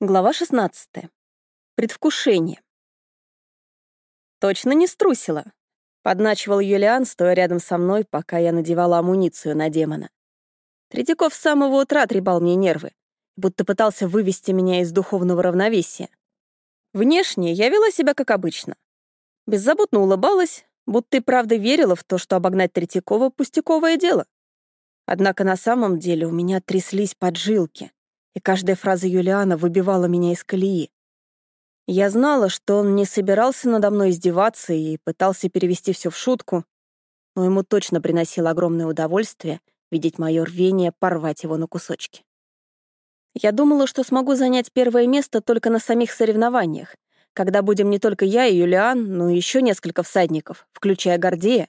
Глава 16. Предвкушение. Точно не струсила. Подначивал Юлиан, стоя рядом со мной, пока я надевала амуницию на демона. Третьяков с самого утра трепал мне нервы, будто пытался вывести меня из духовного равновесия. Внешне я вела себя как обычно. Беззаботно улыбалась, будто и правда верила в то, что обогнать Третьякова — пустяковое дело. Однако на самом деле у меня тряслись поджилки — и каждая фраза Юлиана выбивала меня из колеи. Я знала, что он не собирался надо мной издеваться и пытался перевести все в шутку, но ему точно приносило огромное удовольствие видеть мое рвение порвать его на кусочки. Я думала, что смогу занять первое место только на самих соревнованиях, когда будем не только я и Юлиан, но и еще несколько всадников, включая Гордея.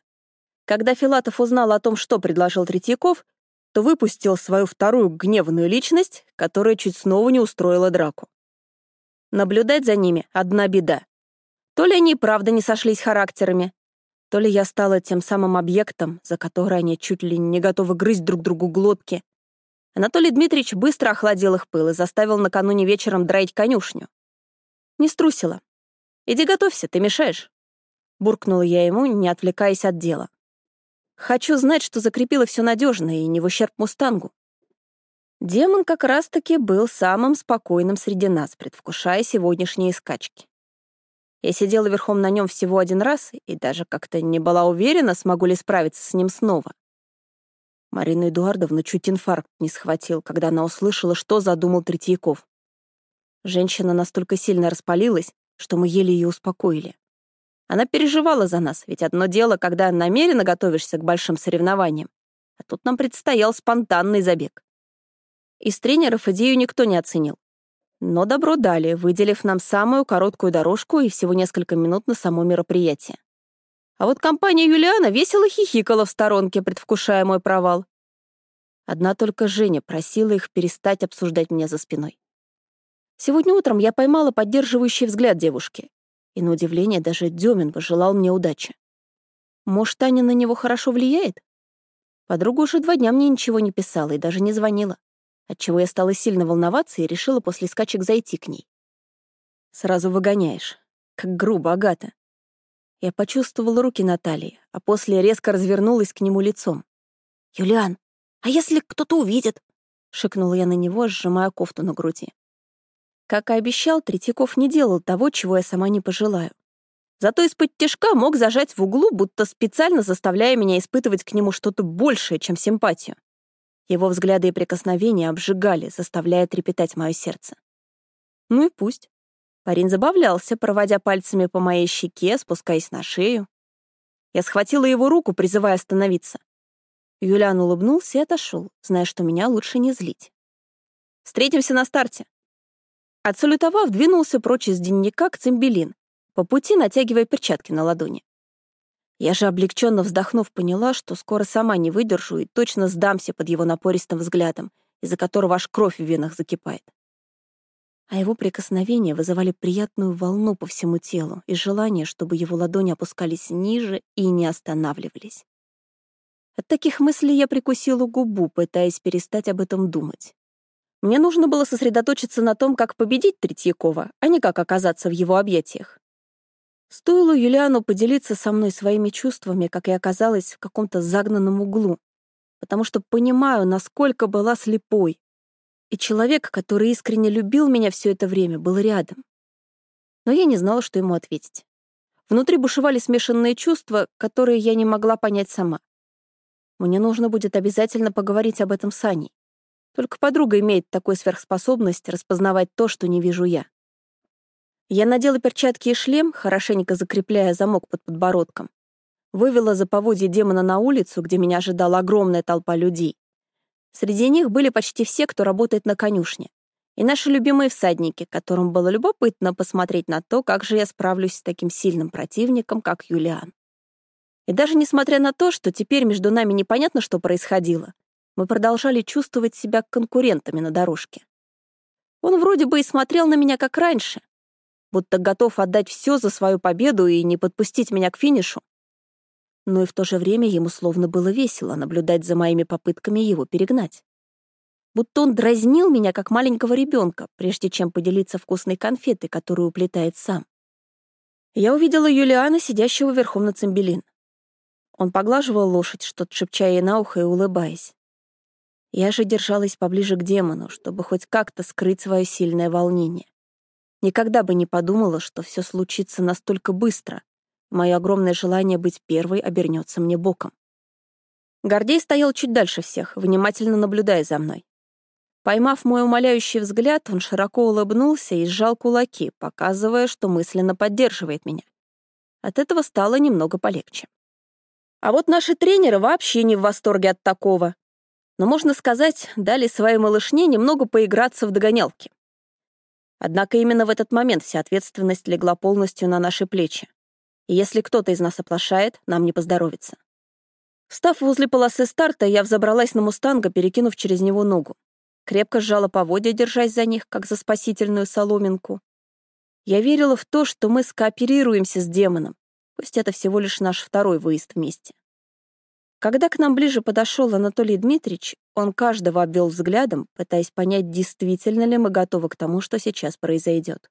Когда Филатов узнал о том, что предложил Третьяков, то выпустил свою вторую гневную личность, которая чуть снова не устроила драку. Наблюдать за ними — одна беда. То ли они правда не сошлись характерами, то ли я стала тем самым объектом, за который они чуть ли не готовы грызть друг другу глотки. Анатолий Дмитриевич быстро охладил их пыл и заставил накануне вечером драить конюшню. Не струсила. «Иди готовься, ты мешаешь», — буркнула я ему, не отвлекаясь от дела. Хочу знать, что закрепила все надежно и не в ущерб мустангу. Демон как раз-таки был самым спокойным среди нас, предвкушая сегодняшние скачки. Я сидела верхом на нем всего один раз и даже как-то не была уверена, смогу ли справиться с ним снова. Марина Эдуардовна чуть инфаркт не схватил, когда она услышала, что задумал Третьяков. Женщина настолько сильно распалилась, что мы еле ее успокоили. Она переживала за нас, ведь одно дело, когда намеренно готовишься к большим соревнованиям, а тут нам предстоял спонтанный забег. Из тренеров идею никто не оценил. Но добро дали, выделив нам самую короткую дорожку и всего несколько минут на само мероприятие. А вот компания Юлиана весело хихикала в сторонке, предвкушая мой провал. Одна только Женя просила их перестать обсуждать меня за спиной. Сегодня утром я поймала поддерживающий взгляд девушки, и, на удивление, даже Демин пожелал мне удачи. Может, Таня на него хорошо влияет? Подруга уже два дня мне ничего не писала и даже не звонила, отчего я стала сильно волноваться и решила после скачек зайти к ней. Сразу выгоняешь. Как грубо, Агата. Я почувствовала руки Натальи, а после резко развернулась к нему лицом. «Юлиан, а если кто-то увидит?» — шикнула я на него, сжимая кофту на груди. Как и обещал, Третьяков не делал того, чего я сама не пожелаю. Зато из-под тяжка мог зажать в углу, будто специально заставляя меня испытывать к нему что-то большее, чем симпатию. Его взгляды и прикосновения обжигали, заставляя трепетать мое сердце. Ну и пусть. Парень забавлялся, проводя пальцами по моей щеке, спускаясь на шею. Я схватила его руку, призывая остановиться. Юлиан улыбнулся и отошел, зная, что меня лучше не злить. «Встретимся на старте», Отсалютовав, двинулся прочь из дневника к Цимбелин, по пути натягивая перчатки на ладони. Я же, облегченно вздохнув, поняла, что скоро сама не выдержу и точно сдамся под его напористым взглядом, из-за которого аж кровь в венах закипает. А его прикосновения вызывали приятную волну по всему телу и желание, чтобы его ладони опускались ниже и не останавливались. От таких мыслей я прикусила губу, пытаясь перестать об этом думать. Мне нужно было сосредоточиться на том, как победить Третьякова, а не как оказаться в его объятиях. Стоило Юлиану поделиться со мной своими чувствами, как я оказалась в каком-то загнанном углу, потому что понимаю, насколько была слепой. И человек, который искренне любил меня все это время, был рядом. Но я не знала, что ему ответить. Внутри бушевали смешанные чувства, которые я не могла понять сама. Мне нужно будет обязательно поговорить об этом с Аней. Только подруга имеет такую сверхспособность распознавать то, что не вижу я. Я надела перчатки и шлем, хорошенько закрепляя замок под подбородком. Вывела за поводье демона на улицу, где меня ожидала огромная толпа людей. Среди них были почти все, кто работает на конюшне. И наши любимые всадники, которым было любопытно посмотреть на то, как же я справлюсь с таким сильным противником, как Юлиан. И даже несмотря на то, что теперь между нами непонятно, что происходило, мы продолжали чувствовать себя конкурентами на дорожке. Он вроде бы и смотрел на меня как раньше, будто готов отдать все за свою победу и не подпустить меня к финишу. Но и в то же время ему словно было весело наблюдать за моими попытками его перегнать. будто он дразнил меня, как маленького ребенка, прежде чем поделиться вкусной конфетой, которую уплетает сам. Я увидела Юлиана, сидящего верхом на цимбелин. Он поглаживал лошадь, что-то шепча ей на ухо и улыбаясь. Я же держалась поближе к демону, чтобы хоть как-то скрыть свое сильное волнение. Никогда бы не подумала, что все случится настолько быстро. Мое огромное желание быть первой обернется мне боком. Гордей стоял чуть дальше всех, внимательно наблюдая за мной. Поймав мой умоляющий взгляд, он широко улыбнулся и сжал кулаки, показывая, что мысленно поддерживает меня. От этого стало немного полегче. А вот наши тренеры вообще не в восторге от такого. Но, можно сказать, дали своей малышне немного поиграться в догонялки. Однако именно в этот момент вся ответственность легла полностью на наши плечи. И если кто-то из нас оплошает, нам не поздоровится. Встав возле полосы старта, я взобралась на мустанга, перекинув через него ногу. Крепко сжала поводья, держась за них, как за спасительную соломинку. Я верила в то, что мы скооперируемся с демоном, пусть это всего лишь наш второй выезд вместе. Когда к нам ближе подошел Анатолий Дмитриевич, он каждого обвел взглядом, пытаясь понять, действительно ли мы готовы к тому, что сейчас произойдет.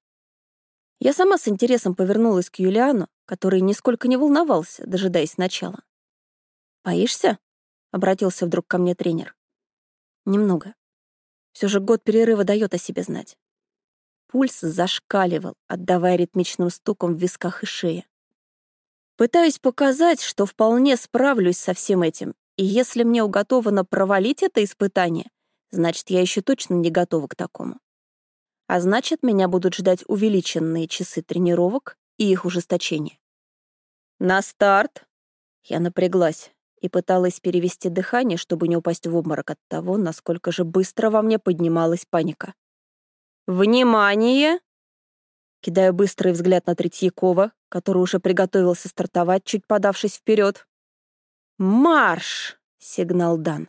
Я сама с интересом повернулась к Юлиану, который нисколько не волновался, дожидаясь начала. «Боишься?» — обратился вдруг ко мне тренер. «Немного. Все же год перерыва дает о себе знать». Пульс зашкаливал, отдавая ритмичным стуком в висках и шее. Пытаюсь показать, что вполне справлюсь со всем этим, и если мне уготовано провалить это испытание, значит, я еще точно не готова к такому. А значит, меня будут ждать увеличенные часы тренировок и их ужесточение. «На старт!» Я напряглась и пыталась перевести дыхание, чтобы не упасть в обморок от того, насколько же быстро во мне поднималась паника. «Внимание!» Кидаю быстрый взгляд на Третьякова, который уже приготовился стартовать, чуть подавшись вперед. «Марш!» — сигнал дан.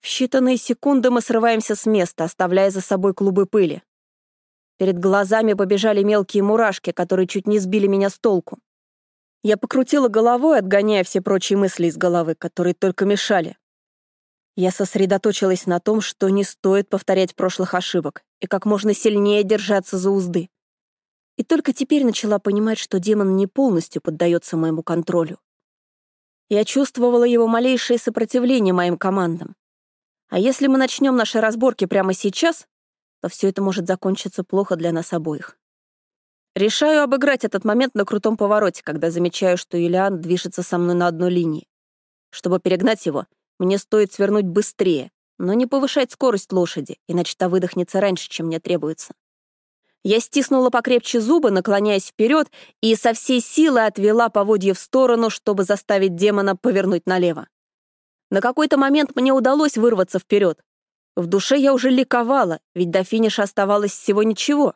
В считанные секунды мы срываемся с места, оставляя за собой клубы пыли. Перед глазами побежали мелкие мурашки, которые чуть не сбили меня с толку. Я покрутила головой, отгоняя все прочие мысли из головы, которые только мешали. Я сосредоточилась на том, что не стоит повторять прошлых ошибок и как можно сильнее держаться за узды. И только теперь начала понимать, что демон не полностью поддается моему контролю. Я чувствовала его малейшее сопротивление моим командам. А если мы начнем наши разборки прямо сейчас, то все это может закончиться плохо для нас обоих. Решаю обыграть этот момент на крутом повороте, когда замечаю, что Юлиан движется со мной на одной линии. Чтобы перегнать его, мне стоит свернуть быстрее, но не повышать скорость лошади, иначе та выдохнется раньше, чем мне требуется. Я стиснула покрепче зубы, наклоняясь вперед, и со всей силы отвела поводье в сторону, чтобы заставить демона повернуть налево. На какой-то момент мне удалось вырваться вперед. В душе я уже ликовала, ведь до финиша оставалось всего ничего.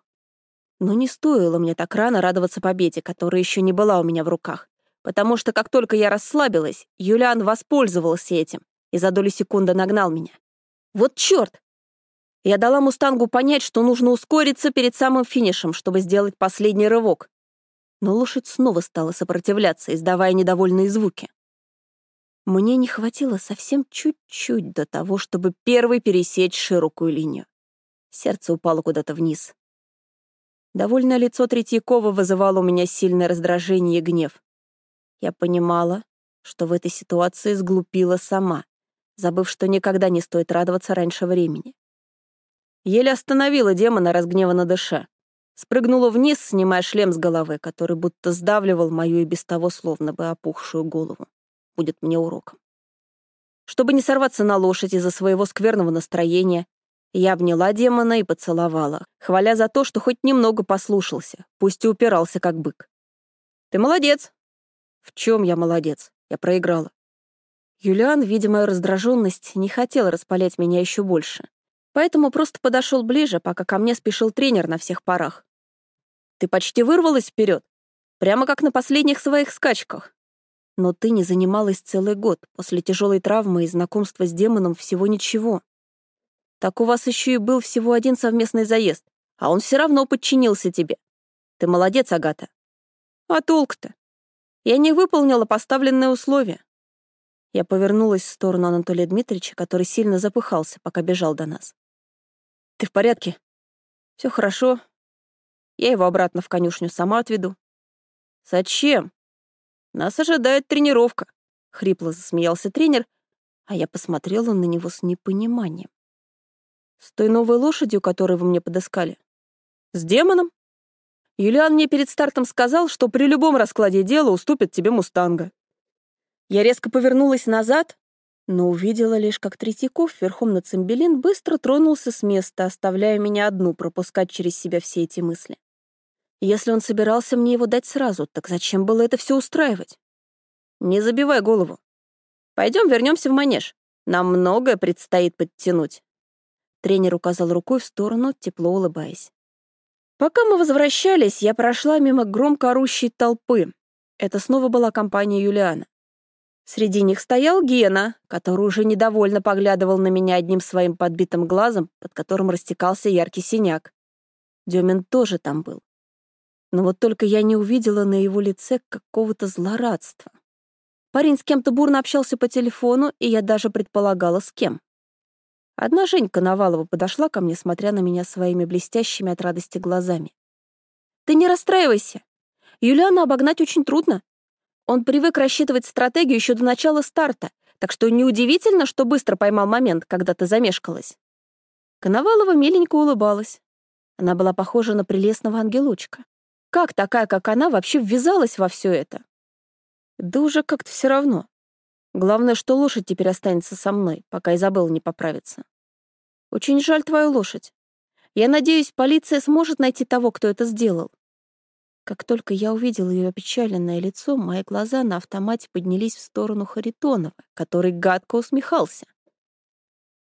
Но не стоило мне так рано радоваться победе, которая еще не была у меня в руках, потому что как только я расслабилась, Юлиан воспользовался этим и за долю секунды нагнал меня. Вот черт! Я дала Мустангу понять, что нужно ускориться перед самым финишем, чтобы сделать последний рывок. Но лошадь снова стала сопротивляться, издавая недовольные звуки. Мне не хватило совсем чуть-чуть до того, чтобы первой пересечь широкую линию. Сердце упало куда-то вниз. Довольное лицо Третьякова вызывало у меня сильное раздражение и гнев. Я понимала, что в этой ситуации сглупила сама, забыв, что никогда не стоит радоваться раньше времени. Еле остановила демона, разгневанно дыша. Спрыгнула вниз, снимая шлем с головы, который будто сдавливал мою и без того словно бы опухшую голову. Будет мне уроком. Чтобы не сорваться на лошадь из-за своего скверного настроения, я обняла демона и поцеловала, хваля за то, что хоть немного послушался, пусть и упирался как бык. «Ты молодец!» «В чем я молодец? Я проиграла». Юлиан, видя мою раздраженность, не хотел распалять меня еще больше, поэтому просто подошел ближе, пока ко мне спешил тренер на всех парах. «Ты почти вырвалась вперед, прямо как на последних своих скачках. Но ты не занималась целый год, после тяжелой травмы и знакомства с демоном всего ничего. Так у вас еще и был всего один совместный заезд, а он все равно подчинился тебе. Ты молодец, Агата. А толк-то? Я не выполнила поставленные условия. Я повернулась в сторону Анатолия Дмитриевича, который сильно запыхался, пока бежал до нас. Ты в порядке? Все хорошо. Я его обратно в конюшню сама отведу. Зачем? Нас ожидает тренировка. Хрипло засмеялся тренер, а я посмотрела на него с непониманием. С той новой лошадью, которую вы мне подыскали? С демоном? Юлиан мне перед стартом сказал, что при любом раскладе дела уступит тебе мустанга. Я резко повернулась назад, но увидела лишь, как Третьяков верхом на цимбелин быстро тронулся с места, оставляя меня одну пропускать через себя все эти мысли. Если он собирался мне его дать сразу, так зачем было это все устраивать? Не забивай голову. Пойдем вернемся в манеж. Нам многое предстоит подтянуть. Тренер указал рукой в сторону, тепло улыбаясь. Пока мы возвращались, я прошла мимо громко орущей толпы. Это снова была компания Юлиана. Среди них стоял Гена, который уже недовольно поглядывал на меня одним своим подбитым глазом, под которым растекался яркий синяк. Демин тоже там был. Но вот только я не увидела на его лице какого-то злорадства. Парень с кем-то бурно общался по телефону, и я даже предполагала, с кем. Одна Женька Навалова подошла ко мне, смотря на меня своими блестящими от радости глазами. «Ты не расстраивайся. Юлиана обогнать очень трудно. Он привык рассчитывать стратегию еще до начала старта, так что неудивительно, что быстро поймал момент, когда ты замешкалась». Коновалова миленько улыбалась. Она была похожа на прелестного ангелочка. Как такая, как она, вообще ввязалась во все это? Да уже как-то все равно. Главное, что лошадь теперь останется со мной, пока Изабелла не поправится. Очень жаль твою лошадь. Я надеюсь, полиция сможет найти того, кто это сделал. Как только я увидела ее опечаленное лицо, мои глаза на автомате поднялись в сторону Харитонова, который гадко усмехался.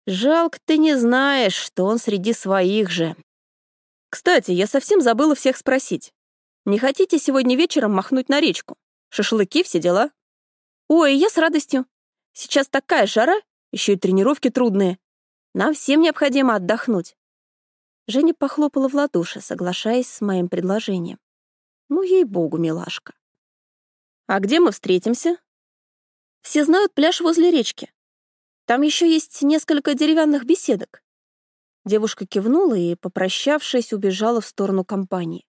«Жалко ты не знаешь, что он среди своих же. Кстати, я совсем забыла всех спросить. Не хотите сегодня вечером махнуть на речку? Шашлыки, все дела?» «Ой, я с радостью. Сейчас такая жара, еще и тренировки трудные. Нам всем необходимо отдохнуть». Женя похлопала в ладоши, соглашаясь с моим предложением. Ну, ей-богу, милашка. А где мы встретимся? Все знают пляж возле речки. Там еще есть несколько деревянных беседок. Девушка кивнула и, попрощавшись, убежала в сторону компании.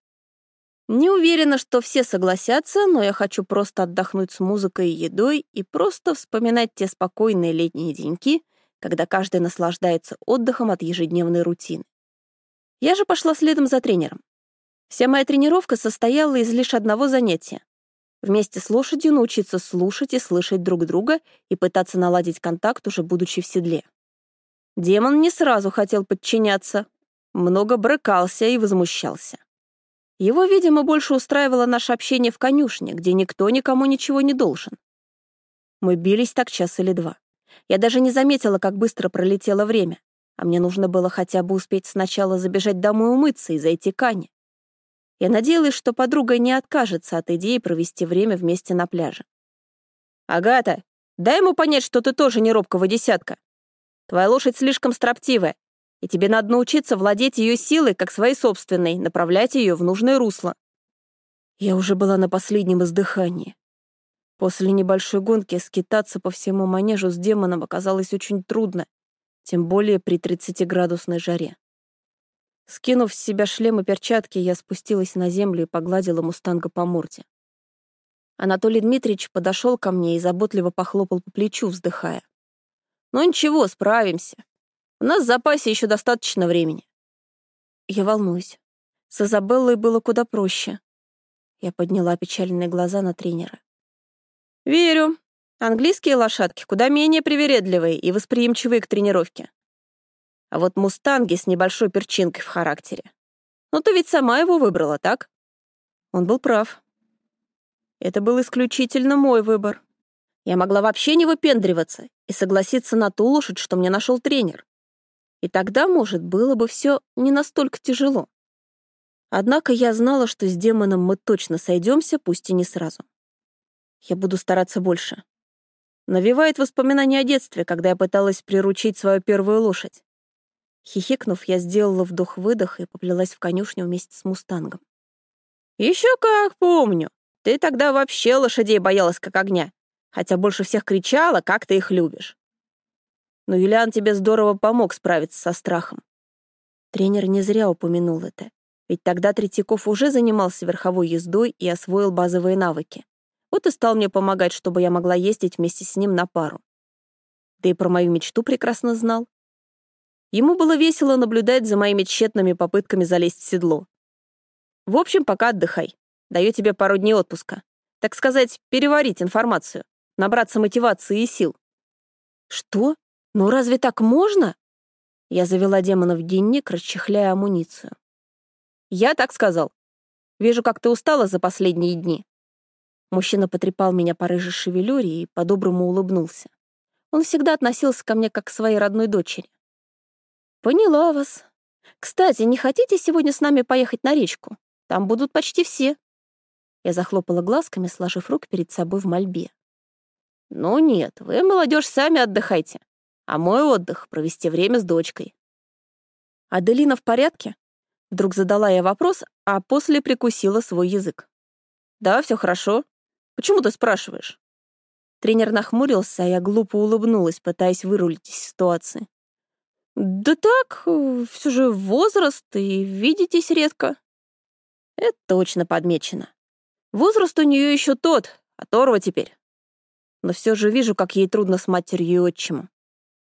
Не уверена, что все согласятся, но я хочу просто отдохнуть с музыкой и едой и просто вспоминать те спокойные летние деньки, когда каждый наслаждается отдыхом от ежедневной рутины. Я же пошла следом за тренером. Вся моя тренировка состояла из лишь одного занятия. Вместе с лошадью научиться слушать и слышать друг друга и пытаться наладить контакт, уже будучи в седле. Демон не сразу хотел подчиняться, много брыкался и возмущался. Его, видимо, больше устраивало наше общение в конюшне, где никто никому ничего не должен. Мы бились так час или два. Я даже не заметила, как быстро пролетело время, а мне нужно было хотя бы успеть сначала забежать домой умыться и зайти к Ане. Я надеялась, что подруга не откажется от идеи провести время вместе на пляже. «Агата, дай ему понять, что ты тоже не робкого десятка. Твоя лошадь слишком строптивая, и тебе надо научиться владеть ее силой, как своей собственной, направлять ее в нужное русло». Я уже была на последнем издыхании. После небольшой гонки скитаться по всему манежу с демоном оказалось очень трудно, тем более при 30-градусной жаре. Скинув с себя шлем и перчатки, я спустилась на землю и погладила мустанга по морде. Анатолий Дмитриевич подошел ко мне и заботливо похлопал по плечу, вздыхая. «Ну ничего, справимся. У нас в запасе еще достаточно времени». Я волнуюсь. С Изабеллой было куда проще. Я подняла печальные глаза на тренера. «Верю. Английские лошадки куда менее привередливые и восприимчивые к тренировке. А вот мустанги с небольшой перчинкой в характере. Ну ты ведь сама его выбрала, так? Он был прав. Это был исключительно мой выбор. Я могла вообще не выпендриваться и согласиться на ту лошадь, что мне нашел тренер. И тогда, может, было бы все не настолько тяжело. Однако я знала, что с демоном мы точно сойдемся, пусть и не сразу. Я буду стараться больше. Навевает воспоминания о детстве, когда я пыталась приручить свою первую лошадь. Хихикнув, я сделала вдох-выдох и поплелась в конюшню вместе с мустангом. «Еще как помню! Ты тогда вообще лошадей боялась как огня, хотя больше всех кричала, как ты их любишь. Но Юлиан тебе здорово помог справиться со страхом. Тренер не зря упомянул это, ведь тогда Третьяков уже занимался верховой ездой и освоил базовые навыки. Вот и стал мне помогать, чтобы я могла ездить вместе с ним на пару. Да и про мою мечту прекрасно знал. Ему было весело наблюдать за моими тщетными попытками залезть в седло. В общем, пока отдыхай. Даю тебе пару дней отпуска. Так сказать, переварить информацию, набраться мотивации и сил. Что? Ну разве так можно? Я завела демона в дневник, расчехляя амуницию. Я так сказал. Вижу, как ты устала за последние дни. Мужчина потрепал меня по рыжей шевелюре и по-доброму улыбнулся. Он всегда относился ко мне как к своей родной дочери. «Поняла вас. Кстати, не хотите сегодня с нами поехать на речку? Там будут почти все». Я захлопала глазками, сложив рук перед собой в мольбе. «Ну нет, вы, молодежь, сами отдыхайте. А мой отдых — провести время с дочкой». «Аделина в порядке?» Вдруг задала я вопрос, а после прикусила свой язык. «Да, все хорошо. Почему ты спрашиваешь?» Тренер нахмурился, а я глупо улыбнулась, пытаясь вырулить из ситуации. «Да так, все же возраст, и видитесь редко». Это точно подмечено. Возраст у нее еще тот, оторва теперь. Но все же вижу, как ей трудно с матерью и отчимом.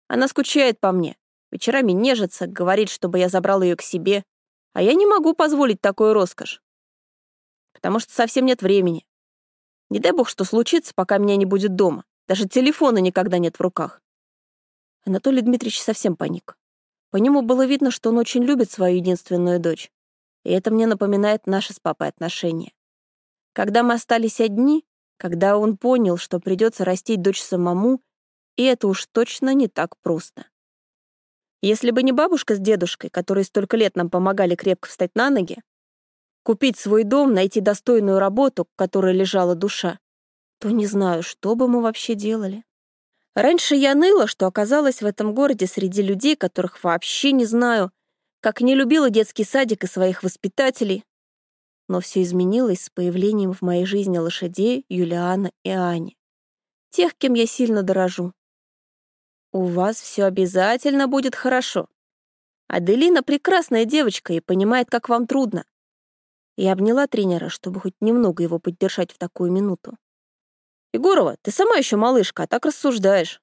Она скучает по мне, вечерами нежится, говорит, чтобы я забрал ее к себе, а я не могу позволить такую роскошь. Потому что совсем нет времени. Не дай бог, что случится, пока меня не будет дома. Даже телефона никогда нет в руках. Анатолий Дмитриевич совсем паник. По нему было видно, что он очень любит свою единственную дочь. И это мне напоминает наши с папой отношения. Когда мы остались одни, когда он понял, что придется растить дочь самому, и это уж точно не так просто. Если бы не бабушка с дедушкой, которые столько лет нам помогали крепко встать на ноги, купить свой дом, найти достойную работу, к которой лежала душа, то не знаю, что бы мы вообще делали. Раньше я ныла, что оказалась в этом городе среди людей, которых вообще не знаю, как не любила детский садик и своих воспитателей. Но все изменилось с появлением в моей жизни лошадей Юлиана и Ани. Тех, кем я сильно дорожу. У вас все обязательно будет хорошо. Аделина прекрасная девочка и понимает, как вам трудно. Я обняла тренера, чтобы хоть немного его поддержать в такую минуту. «Егорова, ты сама еще малышка, а так рассуждаешь».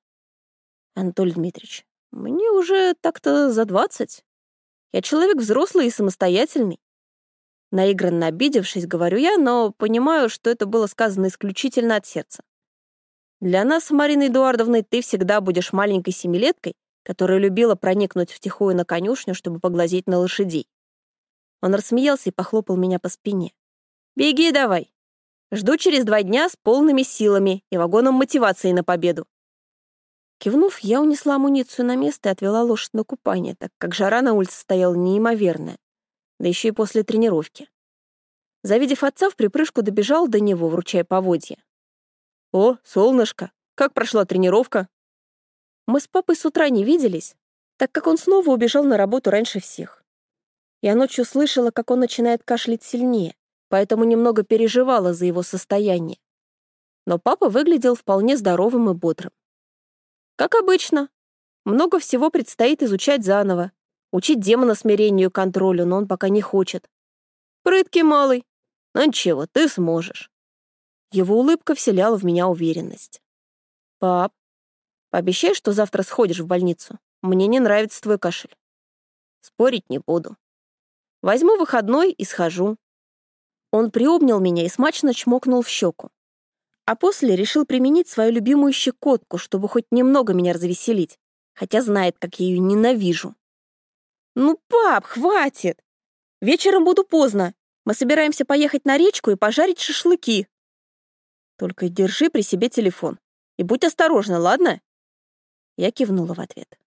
«Анатолий Дмитриевич, мне уже так-то за двадцать. Я человек взрослый и самостоятельный. Наигранно обидевшись, говорю я, но понимаю, что это было сказано исключительно от сердца. Для нас, Марина Эдуардовна, ты всегда будешь маленькой семилеткой, которая любила проникнуть втихую на конюшню, чтобы поглазеть на лошадей. Он рассмеялся и похлопал меня по спине. «Беги давай. Жду через два дня с полными силами и вагоном мотивации на победу. Кивнув, я унесла амуницию на место и отвела лошадь на купание, так как жара на улице стояла неимоверная, да еще и после тренировки. Завидев отца, в припрыжку добежал до него, вручая поводья. «О, солнышко, как прошла тренировка?» Мы с папой с утра не виделись, так как он снова убежал на работу раньше всех. Я ночью слышала, как он начинает кашлять сильнее, поэтому немного переживала за его состояние. Но папа выглядел вполне здоровым и бодрым. Как обычно. Много всего предстоит изучать заново. Учить демона смирению и контролю, но он пока не хочет. Прыткий малый. Но ничего, ты сможешь. Его улыбка вселяла в меня уверенность. Пап, пообещай, что завтра сходишь в больницу. Мне не нравится твой кашель. Спорить не буду. Возьму выходной и схожу. Он приобнял меня и смачно чмокнул в щеку а после решил применить свою любимую щекотку, чтобы хоть немного меня развеселить, хотя знает, как я ее ненавижу. «Ну, пап, хватит! Вечером буду поздно. Мы собираемся поехать на речку и пожарить шашлыки. Только держи при себе телефон и будь осторожна, ладно?» Я кивнула в ответ.